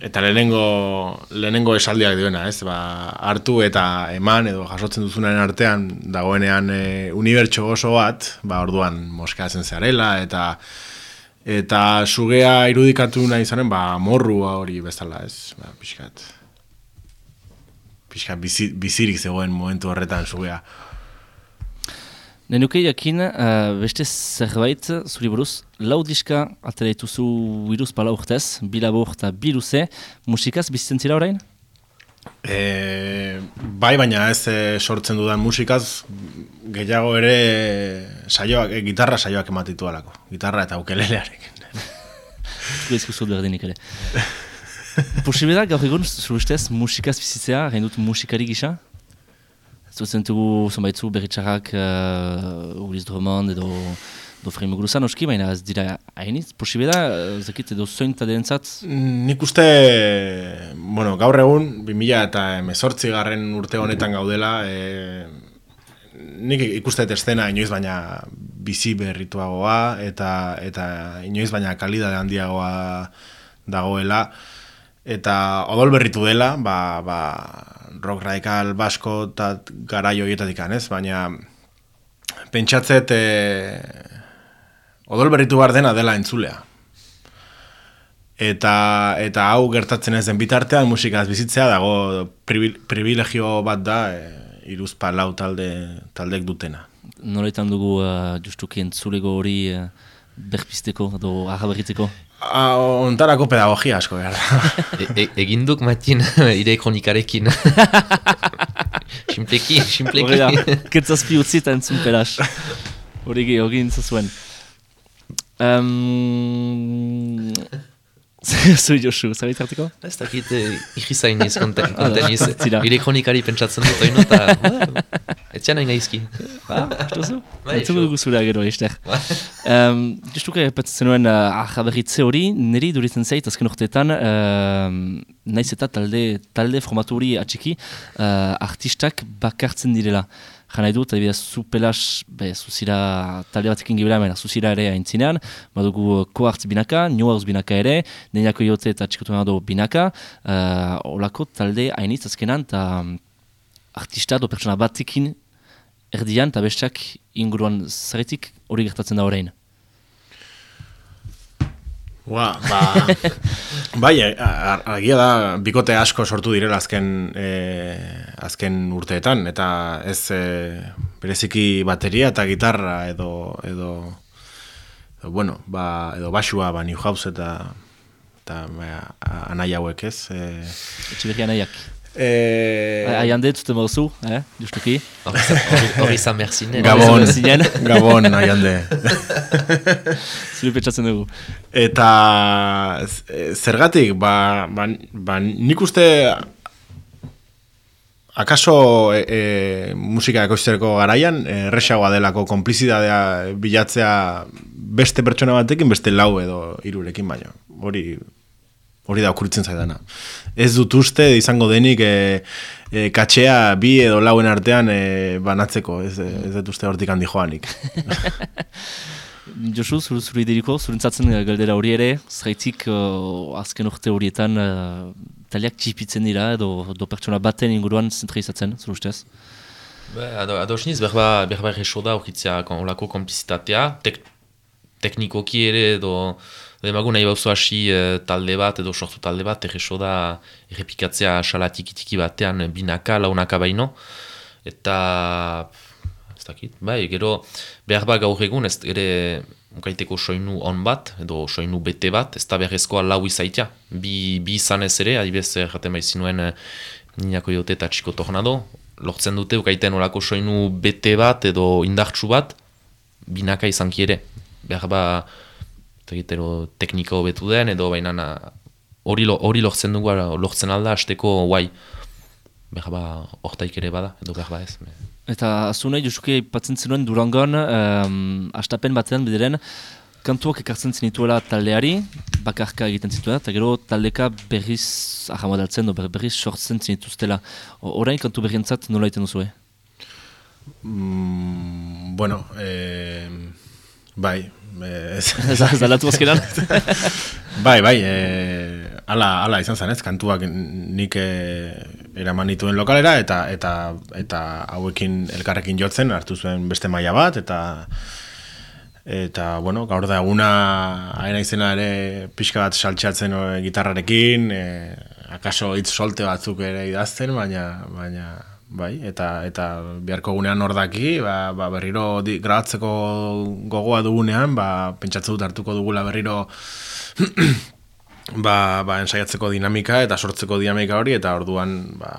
eta lehenengo, lehenengo esaldiak duena, ez, ba, hartu eta eman edo jasotzen duzunaren artean dagoenean e, unibertso oso bat, ba, orduan moskatzen zarela, eta eta sugea irudikatu nahi izanen, ba, morrua hori bezala, ez, ba, pixkat, pixkat bizi, bizirik zegoen momentu horretan sugea. Nenuke jakin, uh, beste zerbait, zuri buruz, lau diska atera dituzu iruz pala urtez, bi labur eta bi luze, musikaz bizitzen zira orain? E, bai, baina ez e, sortzen dudan musikaz, gehiago ere saioak, e, gitarra saioak ematitu alako. Gitarra eta ukelelearekin. Zuko izkuzu berdinik ere. Posible da, gaur egun, zure ustez, musikaz bizitzea, gain dut musikari gisa? Zuzen dugu zonbaitzu berritxarrak uh, Uliz Drummond edo do Frei Muguruza noski, baina ez dira hainitz. Posible da, uh, zakit edo zoin eta denentzat, Nik uste, bueno, gaur egun, 2000 eta emezortzi garren urte honetan gaudela, e, nik ikuste estena inoiz baina bizi berrituagoa eta eta inoiz baina kalidade handiagoa dagoela eta odol berritu dela, ba, ba, rock radikal basko eta garai horietatik ez, baina pentsatzet e, odol berritu behar dena dela entzulea. Eta, eta hau gertatzen ez den bitartean musikaz bizitzea dago privilegio bat da e, iruzpa lau talde, taldek dutena. noretan dugu uh, justuki entzulego hori uh, berpisteko edo ahaberritzeko? Ontarako pedagogia asko behar da. E, e, egin duk matin ire kronikarekin. Simpleki, simpleki. ketzazpi utzi eta entzun pelas. Hori ge, hori intzazuen. Um, Zui Josu, zer hartiko? Ez dakit, eh, ikizain niz konten, Ah, zira. Ire kronikari pentsatzen dut, oino, eta etxean hain gaizki. Ah, Josu? Bai, Entzuko jo. dugu zura gero, Ester. Um, Justuka epatzen zenuen uh, ahaberritze hori, niri duritzen zait, azken urteetan, um, naiz eta talde, talde formatu hori atxiki, uh, artistak bakartzen direla. Jana nahi dut, adibidez, zu be, zuzira talde batekin gibela, mena, zuzira ere haintzinean, badugu koartz binaka, nioarz binaka ere, neinako jote eta txikotu do binaka, uh, olako talde hainitz azkenan, eta um, artista do pertsona batekin erdian eta bestak inguruan zaretik hori gertatzen da orain. Ba, ba, bai, a- agia da, bikote asko sortu direla azken, e, azken urteetan, eta ez e, bereziki bateria eta gitarra edo, edo, edo bueno, ba, edo basua, ba, Newhouse eta, eta ba, anai hauek ez. E, Etxeberria nahiak. E, Aian dut zuten bauzu, eh, justuki. Hori izan- behar zinen. Gabon. Gabon, aiande. Zure petxatzen dugu. Eta z- e, zergatik, ba, ba, ba nik uste akaso e, e, musika ekoizteko garaian erresagoa delako konplizidadea bilatzea beste pertsona batekin beste lau edo hirurekin baino. Hori hori da okuritzen zaidana. Ez dut uste izango denik e, e, katxea bi edo lauen artean e, banatzeko, ez, ez dut uste hortik handi joanik. Josu, zuru zuru idiriko, zurintzatzen eh, galdera hori ere, zaitik uh, azken urte horietan uh, taliak txipitzen dira edo do pertsona baten inguruan zentralizatzen, zuru ustez? Ba, ado, ados niz, berba, berba erreso da horretzea olako komplizitatea, tek, teknikoki ere edo demagun nahi bauzu hasi eh, talde bat edo sortu talde bat, erreso da errepikatzea sala tiki-tiki batean binaka, launaka baino, eta ez dakit, bai, gero behar ba gaur egun ez ere ukaiteko soinu on bat, edo soinu bete bat, ez da beharrezkoa lau izaitia. Bi, bi izan ez ere, adibez, erraten bai zinuen eh, ninako jote eta txiko tornado, lortzen dute ukaiten olako soinu bete bat edo indartsu bat, binaka izanki ere. Behar ba, edo teknika hobetu den, edo baina na- hori lo- hori lortzen dugu, lortzen alda, hasteko guai. Behar ba, hortaik ere bada, edo behar ba ez. me- Eta azunai, Josuke ipatzen zenuen Durangon, um, astapen batean bideren, kantuak ekartzen zinituela taldeari, bakarka egiten zituela, eta gero taldeka berriz ahamodaltzen, do ber- berriz sortzen zinituztela. O- Orain kantu berrientzat nola egiten duzu, eh? Mm, bueno, eh, bai, aldatu azkenan? bai, bai, eh, ala, ala izan zen ez, kantuak nik eh, eraman nituen lokalera eta eta eta hauekin elkarrekin jotzen hartu zuen beste maila bat eta eta bueno, gaur da eguna aena izena ere pixka bat saltxatzen eh, gitarrarekin, eh, akaso hitz solte batzuk ere idazten, baina baina bai, eta eta biharko gunean hor daki, ba, ba berriro di, grabatzeko gogoa dugunean, ba pentsatze dut hartuko dugula berriro ba, ba ensaiatzeko dinamika eta sortzeko dinamika hori eta orduan ba,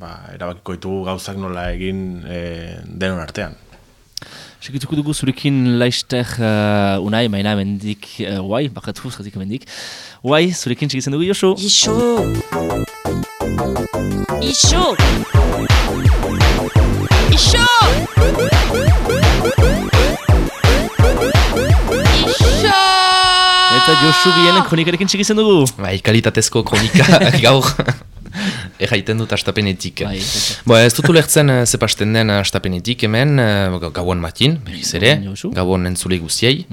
ba erabakiko ditugu gauzak nola egin e, denon artean. Sekituko dugu zurekin laizter uh, unai, maina mendik, uh, guai, bakatu zatik mendik. Guai, zurekin segitzen dugu, Josu. Ixo. Ixo. Eta Josu bien kronikarekin segitzen dugu. Bai, kalitatezko kronika gaur erraiten dut astapenetik. Bai, Bo, ez dut ulertzen eh, zepasten den astapenetik hemen, eh, ga- gauan matin, berriz ere, gauan entzule guztiei.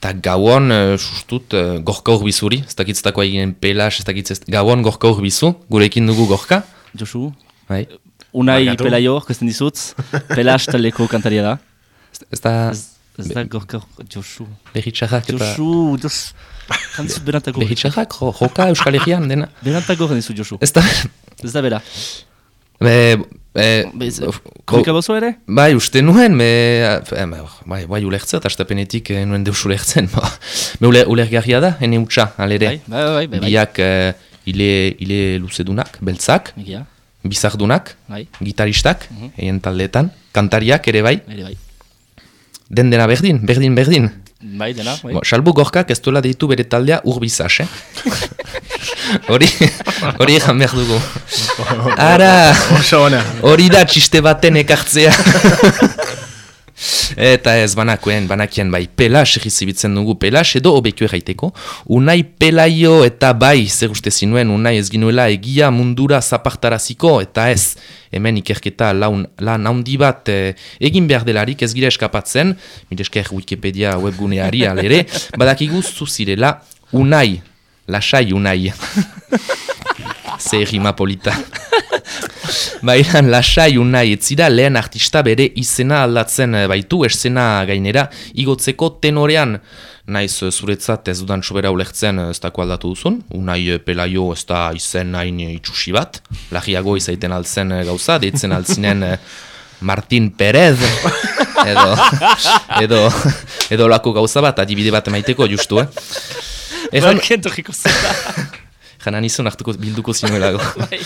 Eta gauan, uh, sustut, uh, gorka urbizuri, ez dakitztako eginen pelas, ez dakitzez, gauan gorka urbizu, gurekin dugu gorka. Josu, Bai. Unai pelaio, orkesten dizut, pelas taleko kantaria da. Ez- da Ez, da gorka, Josu. behitxarrak eta... Josu, Jos, jantizut berantako. Behitxarrak, jo, joka Euskal Herrian dena. Berantako jantizut, Josu. Ez da... Ez da bera. Be, be, Kronika bozu ere? Bai, uste nuen, me, bai, bai ulertzea, eta astapenetik eh, nuen deus ulertzen. Ba. Me ule, ulergarria da, ene utxa, alere. Bai, bai, bai, bai, bai. Biak eh, ile, ile luzedunak, beltzak, Egia, bizardunak, bai, gitaristak, Mhm. egin taldeetan, kantariak ere bai, ere bai. den dena berdin, berdin, berdin. Bai, dena, bai. Bo, salbu gorkak ez duela deitu bere taldea urbizas, eh? Hori, hori egan behar dugu. Ara, hori da txiste baten ekartzea. Eta ez banakoen, banakien bai pelas egizibitzen dugu pelas edo obekio erraiteko. Unai pelaio eta bai zer uste zinuen unai ez ginuela egia mundura zapartaraziko eta ez hemen ikerketa laun, lan handi bat eh, egin behar delarik ez gira eskapatzen, mire esker Wikipedia webguneari alere, badakigu zuzirela unai, lasai unai. Ze rima polita. Baina lasai unai etzira lehen artista bere izena aldatzen eh, baitu esena gainera igotzeko tenorean. Naiz eh, zuretzat ez dudan sobera ulertzen eh, ez dako aldatu duzun. Unai pelaio ez da izen hain eh, itxusi bat. Lagiago izaiten altzen gauza deitzen altzinen Martin Perez. Edo edo edo lako gauza bat adibide bat emaiteko justu eh Egan, Barken torriko zeta. janan izan hartuko bilduko zinuelago Bai.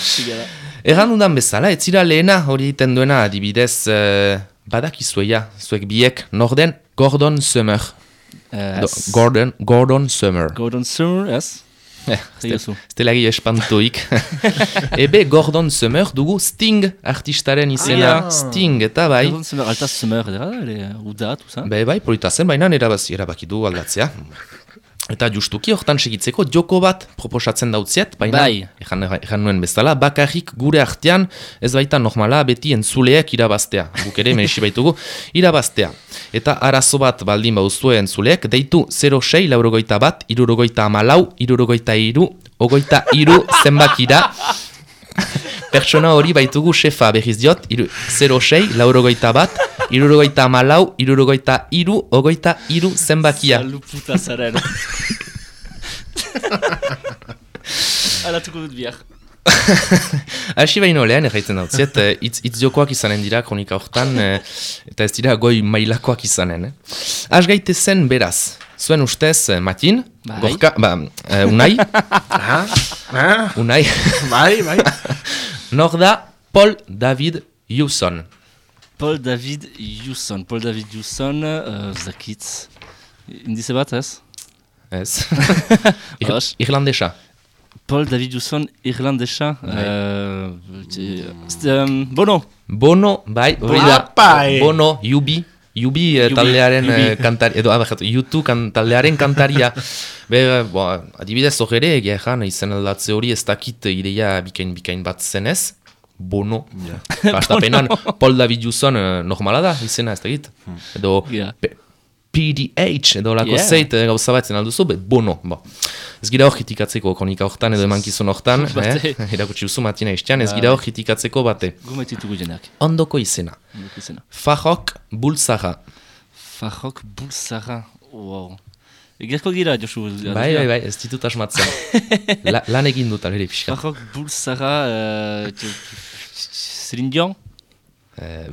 Erran dudan bezala, ez zira lehena hori egiten duena adibidez uh, badakizueia, zuek biek, norden Gordon Summer. Eh, Do. Gordon, Gordon Summer. Gordon Summer, ez? Eh, dela egi espantoik. Ebe Gordon Summer dugu Sting artistaren izena. Ah. Sting, eta bai. Gordon Summer, alta Summer, edera, ere, uda, tuza. Be, bai, polita zen, baina erabaki du aldatzea. Eta justuki hortan segitzeko joko bat proposatzen dautziet, baina Bai. ejan, nuen bezala, bakarrik gure artean ez baita normala beti entzuleek irabaztea. Guk ere merezi baitugu irabaztea. Eta arazo bat baldin bauzue entzuleek, deitu 06 laurogoita bat, irurogoita amalau, irurogoita iru, ogoita iru zenbakira. Pertsona hori baitugu xefa berriz diot, iru, 06 laurogoita bat, irurogoita amalau, irurogoita iru, ogoita iru zenbakia. Salu puta zaren. Alatuko dut bihar. Hasi baino lehen, erraiten dut, ziet, eh, itz, itz jokoak izanen dira kronika hortan, eh, eta ez dira goi mailakoak izanen. Eh? Has gaite zen beraz, zuen ustez, eh, Matin, Bai. gorka, ba, eh, unai, Ah, ah, unai, bai, bai. Nor da Paul David Hewson. Paul David Hewson. Paul David Hewson, uh, zakitz. Indize bat, ez? Ez. Ir. Irlandesa. Paul David Hewson, irlandesa. Uh, um, bono. Bono, bai. Bono, Yubi, Yubi eh, Yubi, taldearen Yubi. eh, kantari, edo, abajatu, YouTube kan, taldearen kantaria. Be, bo, adibidez hor ere, egia egan, izen aldatze hori ez dakit ideia bikain-bikain bat zenez, Bono. Yeah. Pastapenan, Paul David eh, normala da, izena ez dakit. Edo, Yeah. PDH, edo lako Yeah. zeit eh, gauza bat zen alduzu, be, Bono, bo. Ez gira hor kritikatzeko kronika hortan edo emankizun hortan, eh? erakutsi duzu matina istean, ez gira hor kritikatzeko bate. Gomet ditugu jenak. Ondoko izena. Ondoko izena. Fajok Bultzara. Fajok Bulsara. Wow. Egerko gira, Josu. Bai, bai, bai, ez ditut asmatzen. La, lan egin dut alere pixka. Fajok Bulsara. Uh, Celine Dion. Eh?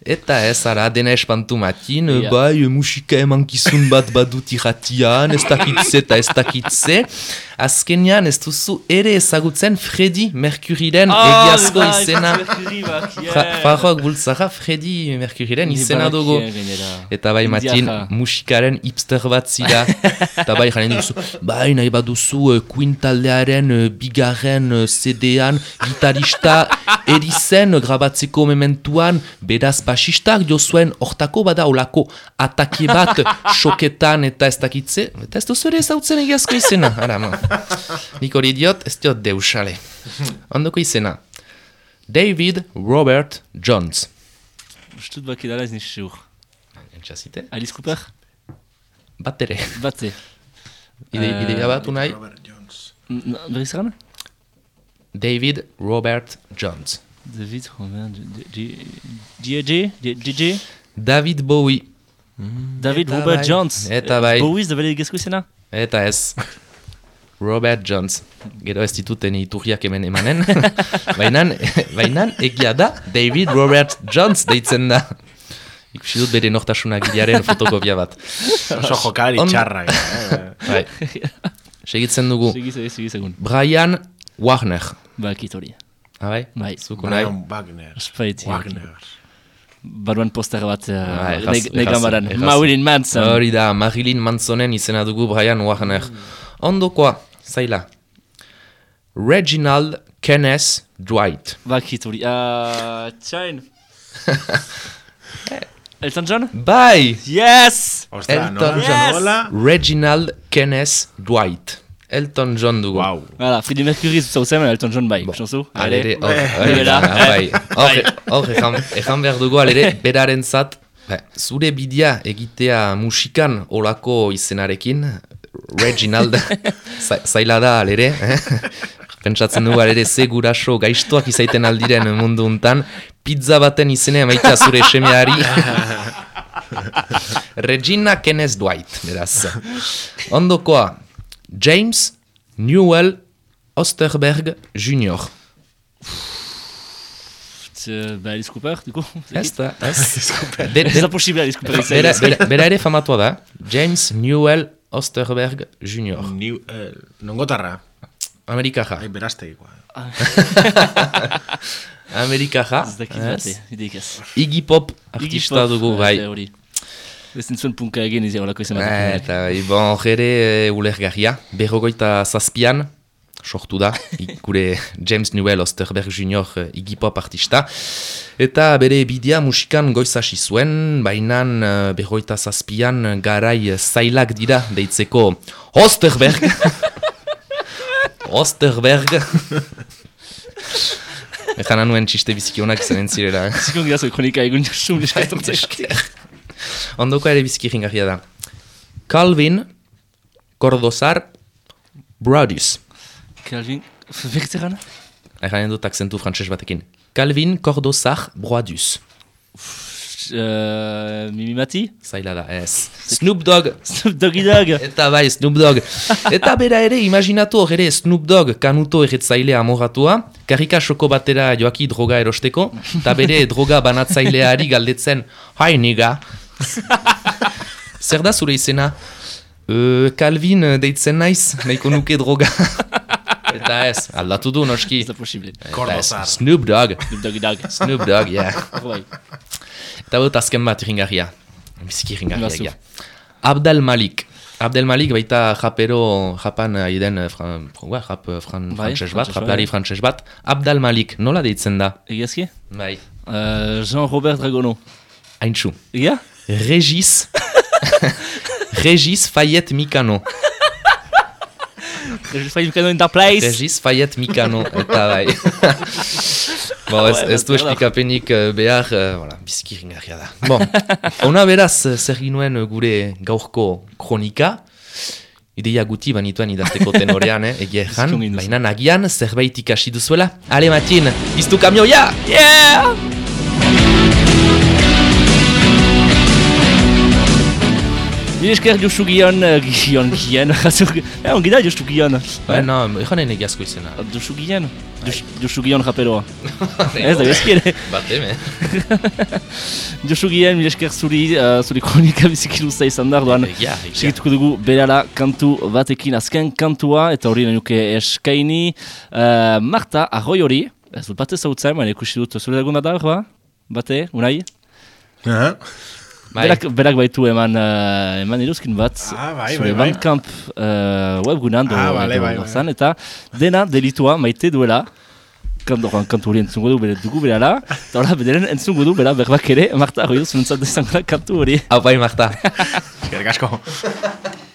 Eta ez, ara, dena espantu matin, Ja. bai, musika emankizun bat badut irratian, ez dakitze eta ez dakitze. Azkenean ez duzu ere ezagutzen Freddy Mercuriren egiazko izena. Fa- Fajok Bultzara Freddy Mercuriren izena dugu. Eta bai, Matin, musikaren hipster bat zira. Eta bai, janen duzu, bai, nahi baduzu uh, Queen taldearen uh, bigarren uh, CD-an gitarista erizen uh, grabatzeko mementuan, beraz basistak jo zuen hortako bada olako atake bat soketan eta ez dakitze. Eta ez duzu ere ezautzen egiazko izena. Ara, ma. Nik hori diot, ez diot deusale. Ondoko izena. David Robert Jones. Ustut baki dara ez niz seur. Entxazite? Alice Cooper? Bat ere. Bate. Ide, Eh, ideia bat unai? Robert Jones. Berriz? David Robert Jones. David Robert... DJ? DJ? David Bowie. David Robert bai. Jones. Eta bai. Bowiz da bere gezko izena? Eta ez. Robert Jones. Gero ez dituten iturriak hemen emanen. Bainan, bainan egia da David Robert Jones deitzen da. Ikusi dut bere nortasuna gilearen fotokopia bat. Oso jokari On- txarra. eh. Bai. Segitzen dugu. Segiz, segiz egun. Brian Wagner. Bakit hori. Ah, bai? Bai. Zuko nahi. Brian Wagner. Espaiti. Wagner. Baruan poster bat uh, erraz- ne- ne erraz- gamaran. erraz. Marilyn Manson. Hori da, Marilyn Mansonen izena dugu Brian Warner. Ondokoa, zaila. Reginald Kenneth Dwight. Bakit hori. Uh, txain. Elton John? Bai! Yes! Ostra, Elton nola? Yes! Nola? Reginald Kenneth Dwight. Elton John dugu. Wow. Voilà, Freddie Mercury zauzen, Elton John bai. Chanzu? Alere, hor, bai. eh, Hor, ejan behar dugu alere, beraren zat, zure bidea egitea musikan olako izenarekin, Reginald, za- zaila da alere, eh? Pentsatzen dugu alere ze guraso gaiztoak izaiten aldiren mundu untan, pizza baten izenea maitea zure semeari. Regina Kenneth Dwight, beraz. Ondokoa, James Newell Osterberg Jr. Euh, bah, Alice Cooper, du coup. Ez da, ez. Ez da posible Alice Cooper bera ere famatua da. James Newell Osterberg Jr. New, eh, nongotarra. Amerikaja. Ai, berazteikoa. Amerikaja. Ez dakit bate, ez. Iggy Pop Iggy artista Pop, dugu, eh, bai. Ez nintzuen punka egin izan horako izan. Eh, Eta, bon, jere e, ulergarria. Berrogoita zazpian, sortu da, gure James Newell Osterberg Jr. eh, Iggy Pop artista. Eta bere bidea musikan goiz hasi zuen, baina uh, berroita zazpian garai zailak dira deitzeko Osterberg. Osterberg. Ejan nuen txiste biziki honak izan entzirela. Zikon gira zoi kronika egun jasun Ondoko ere biziki jingarria da. Calvin Cordozar Brodius. Calvin, bertzeran? Erranen dut akzentu frantses batekin. Calvin Cordozar Brodius. Uh, Mimi Mati? Zaila da, ez. Snoop Dogg. Snoop Doggy Dogg. Eta bai, Snoop Dogg. Eta bera ere, imaginatu hor ere Snoop Dogg kanuto erretzailea amoratua, karrika soko batera joaki droga erosteko, eta bere droga banatzaileari galdetzen, hai niga. Zer da zure izena? "Euh, Calvin eh, deitzen naiz, nahiko nuke droga. Eta ez, aldatu du noski. Ez da posible. Eta ez, Cordozar. Snoop Dogg. Snoop Doggy Dogg. Snoop Dogg, ja. Bai. Eta dut azken bat ringarria. Biziki ringarria. Bazu. egia. Abdel Malik. Abdel Malik baita japero, japan aiden, fran, fran, jap, fran, Bai, frantses bat, japlari frantses bat. Abdel Malik, nola deitzen da? Egiazki? Bai. Uh, Jean-Robert Dragono. Haintxu. Egia? Regis. Regis Fayet Mikano. Regis Fayet Mikano in the place. Regis Fayet Mikano. Eta bai. Bon, ez, ez du esplikapenik eh, behar, uh, voilà, biziki ringarria da. Bon, ona beraz, eh, zer ginuen eh, gure gaurko kronika, ideia guti banituen idazteko tenorean, eh, egia ezan, baina nagian zerbait ikasi duzuela. Ale, Matin, piztu kamioia! Yeah! Mil esker Josu Gion, uh, Gion, Gion, eh, ongi da Josu Gion. Ba, no, ekanen egiazko izena. Josu Gion, Jos- Josu Gion raperoa. Ez da, bezki ere. Bat, eme. Josu Gion, mil esker zuri, uh, zuri kronika biziki izan da, orduan. Egia, egia. Segituko dugu berala kantu batekin azken kantua, eta hori nahi nuke eskaini. Uh, Marta, arroi hori, ez dut bate zautzen, baina ikusi dut zure laguna da, ba? Bate, unai? Aha. Bai. Berak, berak baitu eman, uh, eman iruzkin bat, Ah, bai, zure bai, bai. Bandcamp uh, webgunan, do, Ah, bai, do- bai. zan, eta dena delitua maite duela, kantu, kantu hori entzungo du bere dugu berala, eta hola, bederen entzungo du bera berbak ere, Marta, arroi dut zunentzat izango da kantu hori. Hau bai, Marta. Eskerrik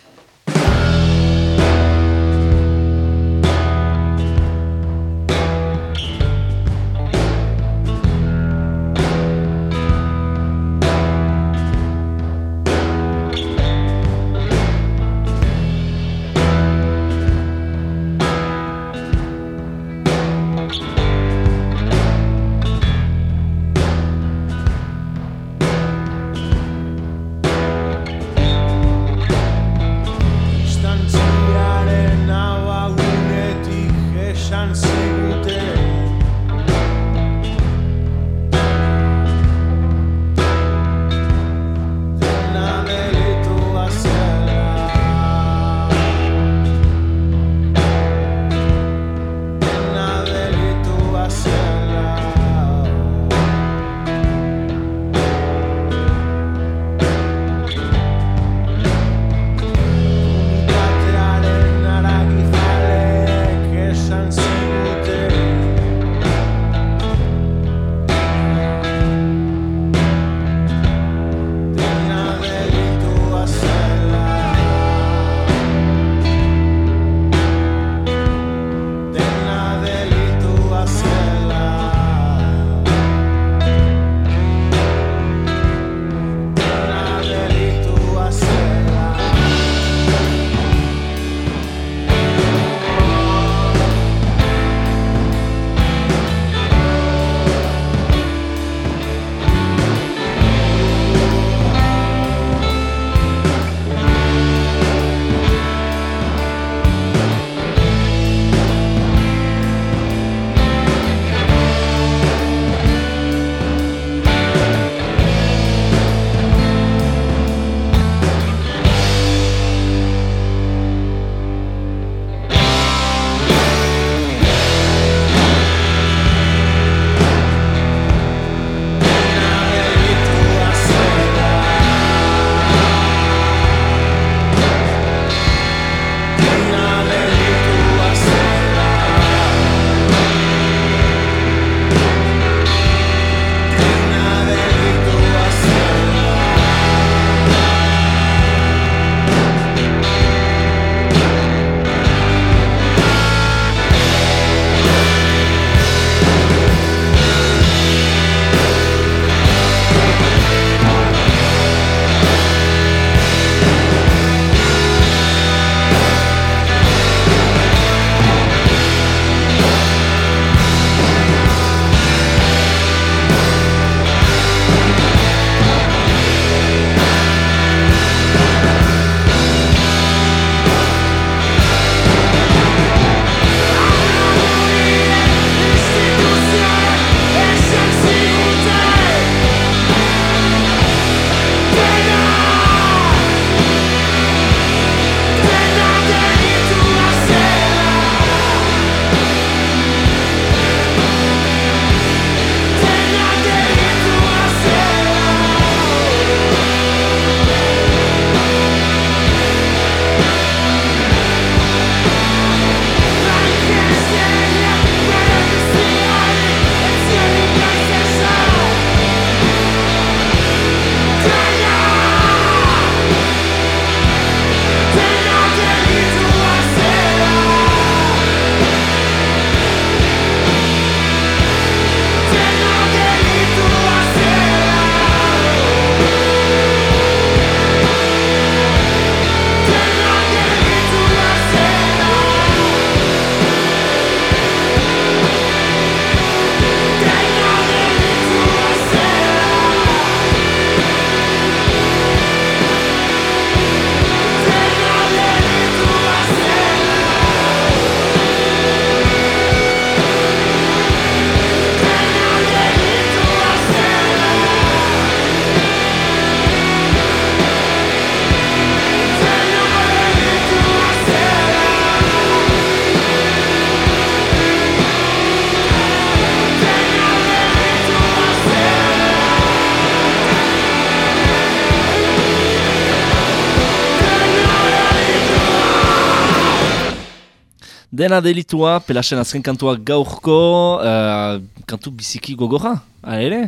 Dena delitua, pelasen azken kantua gaurko, uh, kantu biziki gogorra, hala ere?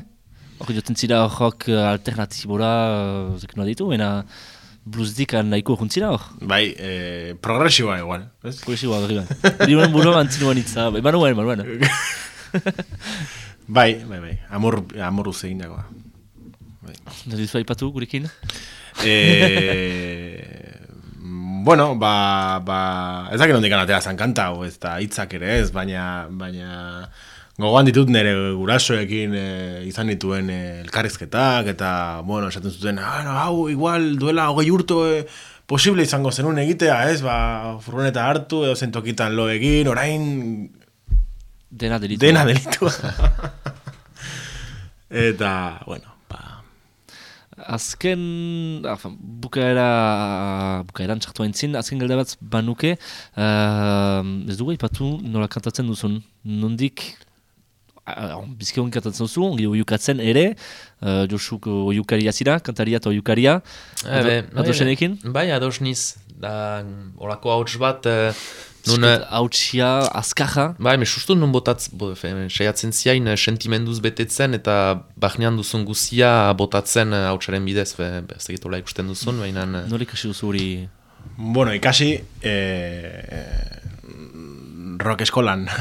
Hor joten zira rock uh, alternatibora, uh, zek noa ditu, ena bluesdik nahiko juntzira hor. Bai, eh, progresiboa igual. Ez? Progresiboa berri bat. Hori nuen burua antzinuan itza, bai, manuen, manuen. Bai, bai, bai. Amor, amor uzein dagoa. Nazi duzu aipatu gurekin? E, bueno, ba, ba, ez dakit nondik anatea zan kanta, o ez da hitzak ere ez, baina, baina gogoan ditut nire gurasoekin e, izan dituen e, elkarrizketak, eta, bueno, esaten zuten, ah, no, hau, igual, duela hogei urto e, posible izango zenun egitea, ez, ba, furgoneta hartu, edo zentokitan lo egin, orain, Dena delitua. dena delitua. eta, bueno, Azken, afan, bukaera, bukaeran txartu haintzin, azken galde bat banuke, uh, ez dugu ipatu nola kantatzen duzun, nondik, uh, bizki ongi kantatzen duzu, ongi oiukatzen ere, uh, Josuk oiukaria zira, kantaria eta oiukaria, adosenekin? Bai, ados niz. Da, olako hauts bat, eh, nun... Hautsia, azkaja, Bai, me sustu nun botatz, bo, saiatzen ziain eh, sentimenduz betetzen eta bahnean duzun guzia botatzen eh, hautsaren bidez, fe, ez egit hola ikusten duzun, baina... nola ikasi duzu hori, Bueno, ikasi e, rock eskolan.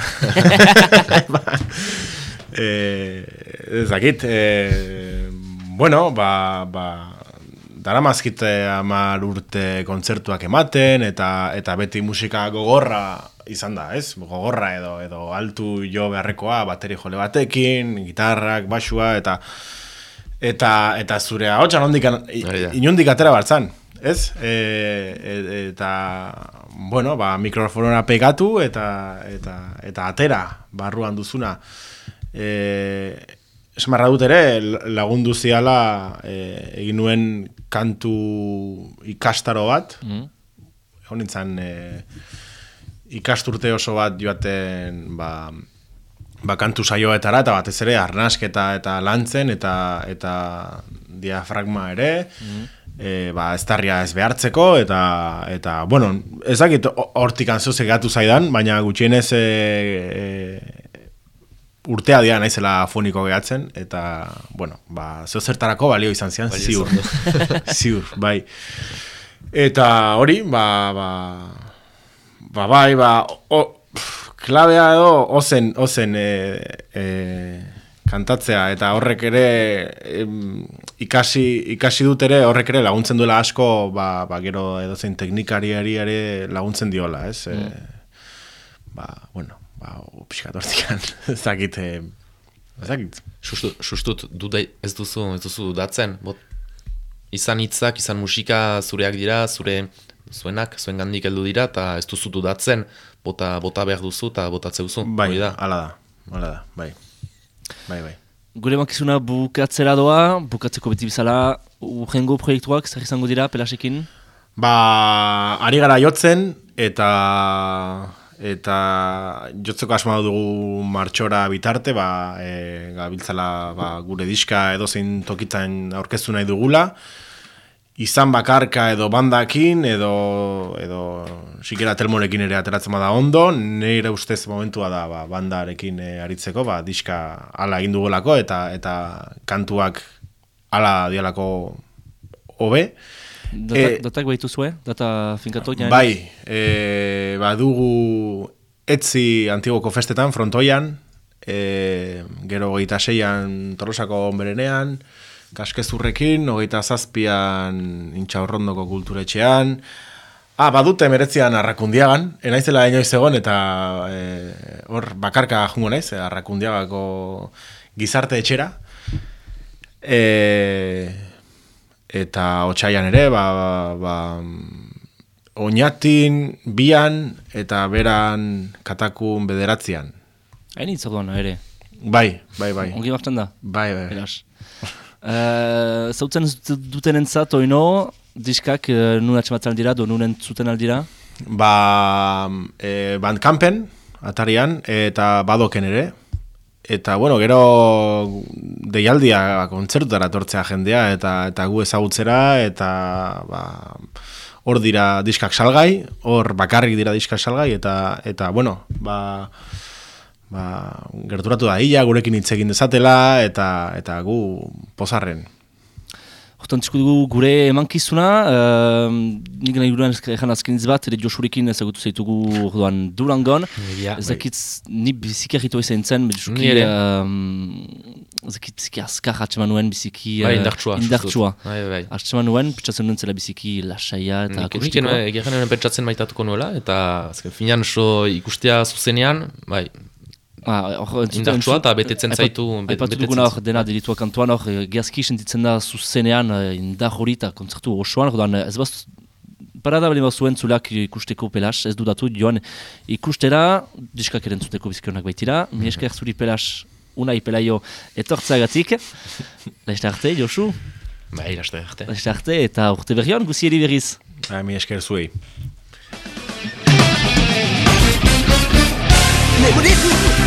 e, ez dakit, e, bueno, ba, ba, dara mazkite amar urte kontzertuak ematen, eta eta beti musika gogorra izan da, ez? Gogorra edo edo altu jo beharrekoa, bateri jole batekin, gitarrak, basua, eta eta eta zure ahotsa nondik inundik atera bartzan, ez? E, e, eta bueno, ba mikrofonora pegatu eta eta eta atera barruan duzuna. Eh, esmarra dut ere lagundu ziala e, egin nuen kantu ikastaro bat. mm? Egon nintzen e, ikasturte oso bat joaten ba, ba kantu saioetara eta batez ere arnasketa eta lantzen eta eta diafragma ere e, ba eztarria ez behartzeko eta eta bueno ez dakit ho- hortik anzo segatu zaidan baina gutxienez e, e, urtea dira naizela foniko gehatzen eta bueno ba zeo zertarako balio izan zian Balio ziur. ziur bai. Eta hori ba ba Ba, bai, ba, o, pff, klabea edo ozen, ozen e, e, kantatzea, eta horrek ere em, ikasi, ikasi dut ere horrek ere laguntzen duela asko, ba, ba gero edozein teknikariari ere laguntzen diola, ez? E, ba, bueno, ba, pixkat hortikan, ez dakit, e, ez dakit. Sustu, sustut, dudai, ez duzu, ez duzu dudatzen, bot, izan hitzak, izan musika zureak dira, zure zuenak, zuen gandik heldu dira, eta ez duzu dudatzen, bota, bota behar duzu eta botatze duzu. Bai, da. ala da, ala da, bai. Bai, bai. Gure makizuna bukatzera doa, bukatzeko beti bizala, urrengo proiektuak zer izango dira, pelasekin? Ba, ari gara jotzen eta eta jotzeko asma dugu martxora bitarte, ba, e, gabiltzala ba, gure diska edozein tokitan aurkeztu nahi dugula. Izan bakarka edo bandakin edo edo sikera telmorekin ere ateratzen bada ondo, nire ustez momentua da ba, bandarekin e, aritzeko, ba, diska ala egin dugulako eta eta kantuak ala dialako hobe. Eh, datak baitu zue? Data finkatu? Bai, e, badugu etzi antigoko festetan, frontoian, e, gero hogeita seian tolosako onberenean, kaskezurrekin, hogeita zazpian intxaurrondoko kulturetxean, Ah, badute meretzian arrakundiagan, enaizela inoiz egon eta e, hor bakarka jungo naiz, arrakundiagako gizarte etxera. E, eta otxaian ere, ba, ba, ba, oinatin, bian eta beran katakun bederatzean. Hain hitz orduan, ere. Bai, bai, bai. Ongi martan da, Bai, bai. beraz. Uh, zautzen duten entzat, oino, diskak uh, nun atxematzen aldira, do nun entzuten aldira? Ba, e, bandkampen, atarian, eta badoken ere. Eta, bueno, gero deialdia kontzertutara tortzea jendea, eta eta gu ezagutzera, eta ba, hor dira diskak salgai, hor bakarrik dira diskak salgai, eta, eta bueno, ba, ba, gerturatu da hila, gurekin hitz egin dezatela, eta, eta gu pozarren. Hortan txiko dugu gure emankizuna, uh, nik nahi duran ezkan azken bat, ere Josurekin ezagutu zaitugu orduan Durangon. Ja, Ez dakit, ni biziki argitu izan zen, Josuki, ere. um, ez dakit biziki azkar hatxeman nuen, biziki Bai, eh, indartsua. indartsua. Bai, bai. Hatxeman nuen, pentsatzen nuen zela biziki lasaia eta nik akustikoa. egia genuen pentsatzen maitatuko nuela, eta azken finean oso ikustea zuzenean, bai, Indartsua eta betetzen zaitu, Aipatu duguna hor, dena delitua kantuan hor, geazki sentitzen da zuzenean indar hori eta kontzertu osoan, eh, ez baz, parada bali zuen zulak ikusteko pelas, ez dudatu joan ikustera, diskak erantzuteko bizkionak baitira, mi esker zuri pelas unai pelaio etortzagatik, laizte arte, Josu, bai, laste arte. laizte arte, eta urte berrion, guzieri berriz. Ba, mi esker zuei. 眠